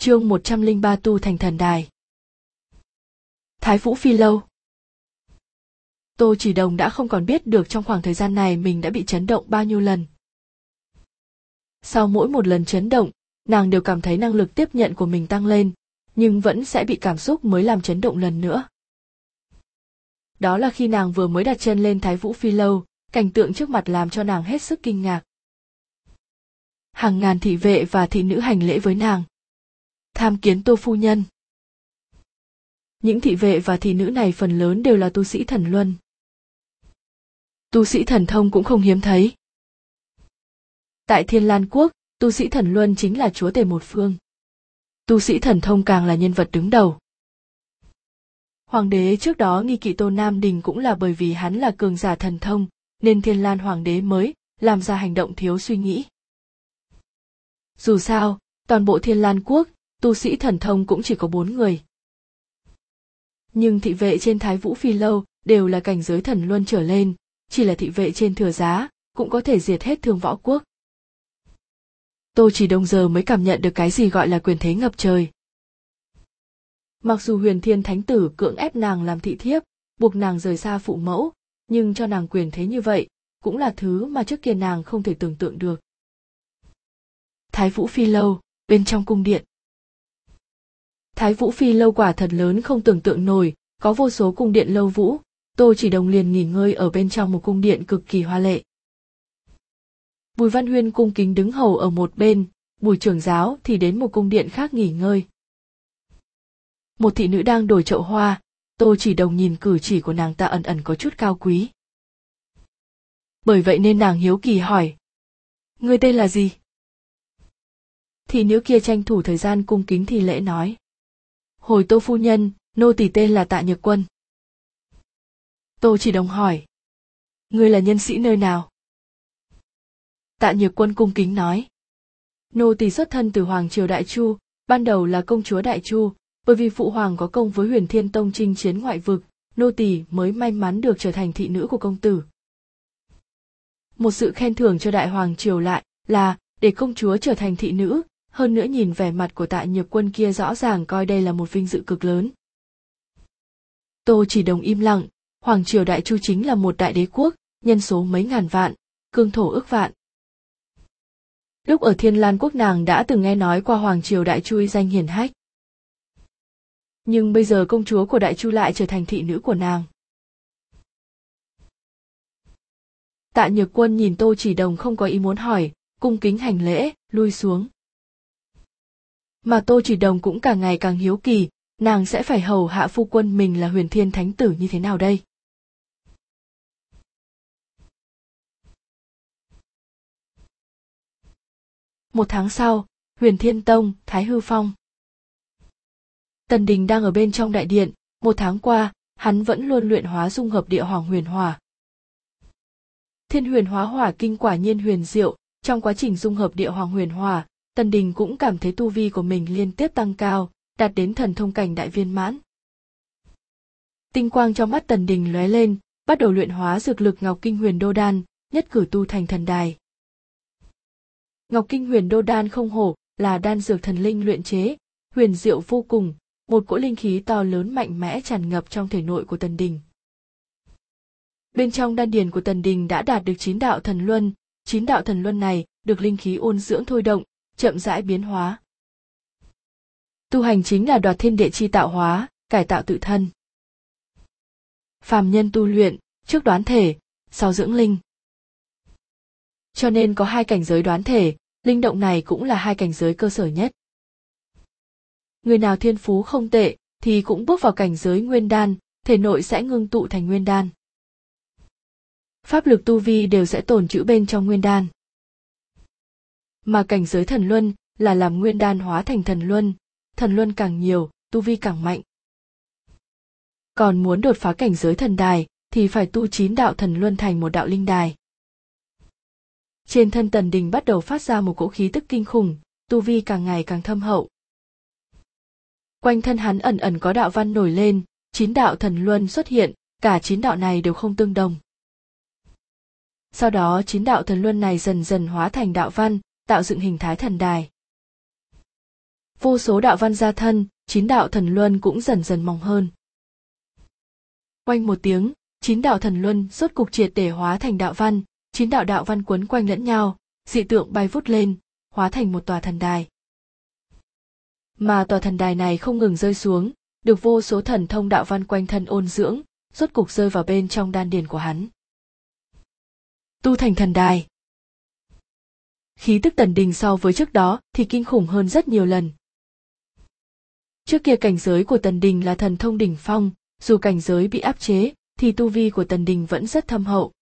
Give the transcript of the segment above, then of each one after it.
chương 103 tu thành thần đài. Thái Vũ Phi Lâu Tô Chỉ Đồng đã không còn biết được trong khoảng thời gian này mình đã bị chấn động bao nhiêu lần. Sau mỗi một lần chấn động, nàng đều cảm thấy năng lực tiếp nhận của mình tăng lên, nhưng vẫn sẽ bị cảm xúc mới làm chấn động lần nữa. Đó là khi nàng vừa mới đặt chân lên Thái Vũ Phi Lâu, cảnh tượng trước mặt làm cho nàng hết sức kinh ngạc. Hàng ngàn thị vệ và thị nữ hành lễ với nàng. Tham kiến Tô Phu Nhân. Những thị vệ và thị nữ này phần lớn đều là tu sĩ thần luân. Tu sĩ thần thông cũng không hiếm thấy. Tại Thiên Lan Quốc, tu sĩ thần luân chính là chúa tể một phương. Tu sĩ thần thông càng là nhân vật đứng đầu. Hoàng đế trước đó nghi kỵ Tô Nam Đình cũng là bởi vì hắn là cường giả thần thông, nên Thiên Lan Hoàng đế mới làm ra hành động thiếu suy nghĩ. Dù sao, toàn bộ Thiên Lan Quốc, tu sĩ thần thông cũng chỉ có bốn người. Nhưng thị vệ trên Thái Vũ Phi Lâu đều là cảnh giới thần luân trở lên, chỉ là thị vệ trên thừa giá, cũng có thể diệt hết thương võ quốc. Tô chỉ đông giờ mới cảm nhận được cái gì gọi là quyền thế ngập trời. Mặc dù huyền thiên thánh tử cưỡng ép nàng làm thị thiếp, buộc nàng rời xa phụ mẫu, nhưng cho nàng quyền thế như vậy, cũng là thứ mà trước kia nàng không thể tưởng tượng được. Thái Vũ Phi Lâu, bên trong cung điện. Thái Vũ Phi Lâu quả thật lớn không tưởng tượng nổi, có vô số cung điện lâu vũ, Tô chỉ đồng liền nghỉ ngơi ở bên trong một cung điện cực kỳ hoa lệ. Bùi Văn Huyên cung kính đứng hầu ở một bên, Bùi trưởng giáo thì đến một cung điện khác nghỉ ngơi. Một thị nữ đang đổi chậu hoa, Tô chỉ đồng nhìn cử chỉ của nàng ta ẩn ẩn có chút cao quý. Bởi vậy nên nàng hiếu kỳ hỏi. Người tên là gì? Thị nữ kia tranh thủ thời gian cung kính thì lễ nói. Hồi tô phu nhân, nô tỳ tên là Tạ Nhược Quân. Tô chỉ đồng hỏi. Ngươi là nhân sĩ nơi nào? Tạ Nhược Quân cung kính nói. Nô tỳ xuất thân từ Hoàng Triều Đại Chu, ban đầu là công chúa Đại Chu, bởi vì phụ hoàng có công với Huyền Thiên Tông chinh chiến ngoại vực, nô tỳ mới may mắn được trở thành thị nữ của công tử. Một sự khen thưởng cho Đại Hoàng Triều lại là để công chúa trở thành thị nữ, hơn nữa nhìn vẻ mặt của tạ nhược quân kia rõ ràng coi đây là một vinh dự cực lớn. Tô chỉ đồng im lặng, Hoàng triều Đại Chu chính là một đại đế quốc, nhân số mấy ngàn vạn, cương thổ ước vạn. Lúc ở Thiên Lan quốc nàng đã từng nghe nói qua Hoàng triều Đại Chu danh hiển hách. Nhưng bây giờ công chúa của Đại Chu lại trở thành thị nữ của nàng. Tạ Nhược Quân nhìn Tô Chỉ Đồng không có ý muốn hỏi, cung kính hành lễ, lui xuống. Mà Tô Chỉ Đồng cũng càng ngày càng hiếu kỳ, nàng sẽ phải hầu hạ phu quân mình là huyền thiên thánh tử như thế nào đây? Một tháng sau, huyền thiên tông, Thái Hư Phong. Tần Đình đang ở bên trong đại điện, một tháng qua, hắn vẫn luôn luyện hóa dung hợp địa hoàng huyền hỏa. Thiên huyền hóa hỏa kinh quả nhiên huyền diệu, trong quá trình dung hợp địa hoàng huyền hỏa, Tần Đình cũng cảm thấy tu vi của mình liên tiếp tăng cao, đạt đến thần thông cảnh đại viên mãn. Tinh quang trong mắt Tần Đình lóe lên, bắt đầu luyện hóa dược lực Ngọc Kinh Huyền Đô Đan, nhất cử tu thành thần đài. Ngọc Kinh Huyền Đô Đan không hổ, là đan dược thần linh luyện chế, huyền diệu vô cùng, một cỗ linh khí to lớn mạnh mẽ tràn ngập trong thể nội của Tần Đình. Bên trong đan điền của Tần Đình đã đạt được chín đạo thần luân, chín đạo thần luân này được linh khí ôn dưỡng thôi động, chậm rãi biến hóa. Tu hành chính là đoạt thiên địa chi tạo hóa, cải tạo tự thân. Phàm nhân tu luyện, trước đoán thể, sau dưỡng linh. Cho nên có hai cảnh giới đoán thể, linh động này cũng là hai cảnh giới cơ sở nhất. Người nào thiên phú không tệ, thì cũng bước vào cảnh giới nguyên đan, thể nội sẽ ngưng tụ thành nguyên đan. Pháp lực tu vi đều sẽ tồn trữ bên trong nguyên đan mà cảnh giới thần luân là làm nguyên đan hóa thành thần luân, thần luân càng nhiều, tu vi càng mạnh. Còn muốn đột phá cảnh giới thần đài thì phải tu chín đạo thần luân thành một đạo linh đài. Trên thân tần đình bắt đầu phát ra một cỗ khí tức kinh khủng, tu vi càng ngày càng thâm hậu. Quanh thân hắn ẩn ẩn có đạo văn nổi lên, chín đạo thần luân xuất hiện, cả chín đạo này đều không tương đồng. Sau đó chín đạo thần luân này dần dần hóa thành đạo văn, tạo dựng hình thái thần đài. vô số đạo văn gia thân, chín đạo thần luân cũng dần dần mỏng hơn. Quanh một tiếng, chín đạo thần luân rốt cục triệt để hóa thành đạo văn, chín đạo đạo văn quấn quanh lẫn nhau, dị tượng bay vút lên, hóa thành một tòa thần đài. Mà tòa thần đài này không ngừng rơi xuống, được vô số thần thông đạo văn quanh thân ôn dưỡng, rốt cục rơi vào bên trong đan điền của hắn. Tu thành thần đài khí tức tần đình so với trước đó thì kinh khủng hơn rất nhiều lần. Trước kia cảnh giới của tần đình là thần thông đỉnh phong, dù cảnh giới bị áp chế, thì tu vi của tần đình vẫn rất thâm hậu.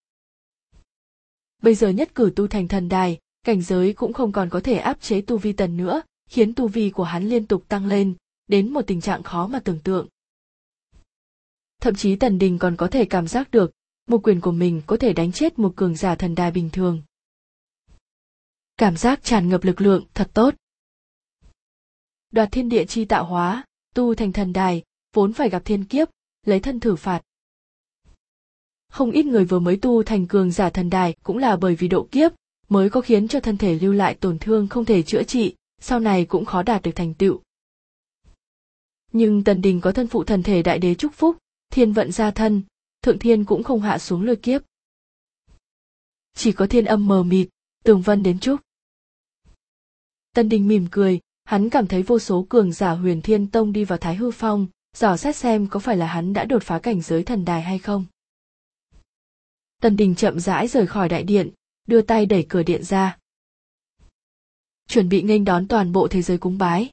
Bây giờ nhất cử tu thành thần đài, cảnh giới cũng không còn có thể áp chế tu vi tần nữa, khiến tu vi của hắn liên tục tăng lên, đến một tình trạng khó mà tưởng tượng. Thậm chí tần đình còn có thể cảm giác được, một quyền của mình có thể đánh chết một cường giả thần đài bình thường cảm giác tràn ngập lực lượng thật tốt. Đoạt thiên địa chi tạo hóa, tu thành thần đài, vốn phải gặp thiên kiếp, lấy thân thử phạt. Không ít người vừa mới tu thành cường giả thần đài cũng là bởi vì độ kiếp, mới có khiến cho thân thể lưu lại tổn thương không thể chữa trị, sau này cũng khó đạt được thành tựu. Nhưng tần đình có thân phụ thần thể đại đế chúc phúc, thiên vận gia thân, thượng thiên cũng không hạ xuống lôi kiếp. Chỉ có thiên âm mờ mịt, tường vân đến chúc tần đình mỉm cười, hắn cảm thấy vô số cường giả huyền thiên tông đi vào thái hư phong, dò xét xem có phải là hắn đã đột phá cảnh giới thần đài hay không. Tần đình chậm rãi rời khỏi đại điện, đưa tay đẩy cửa điện ra. Chuẩn bị nghênh đón toàn bộ thế giới cúng bái.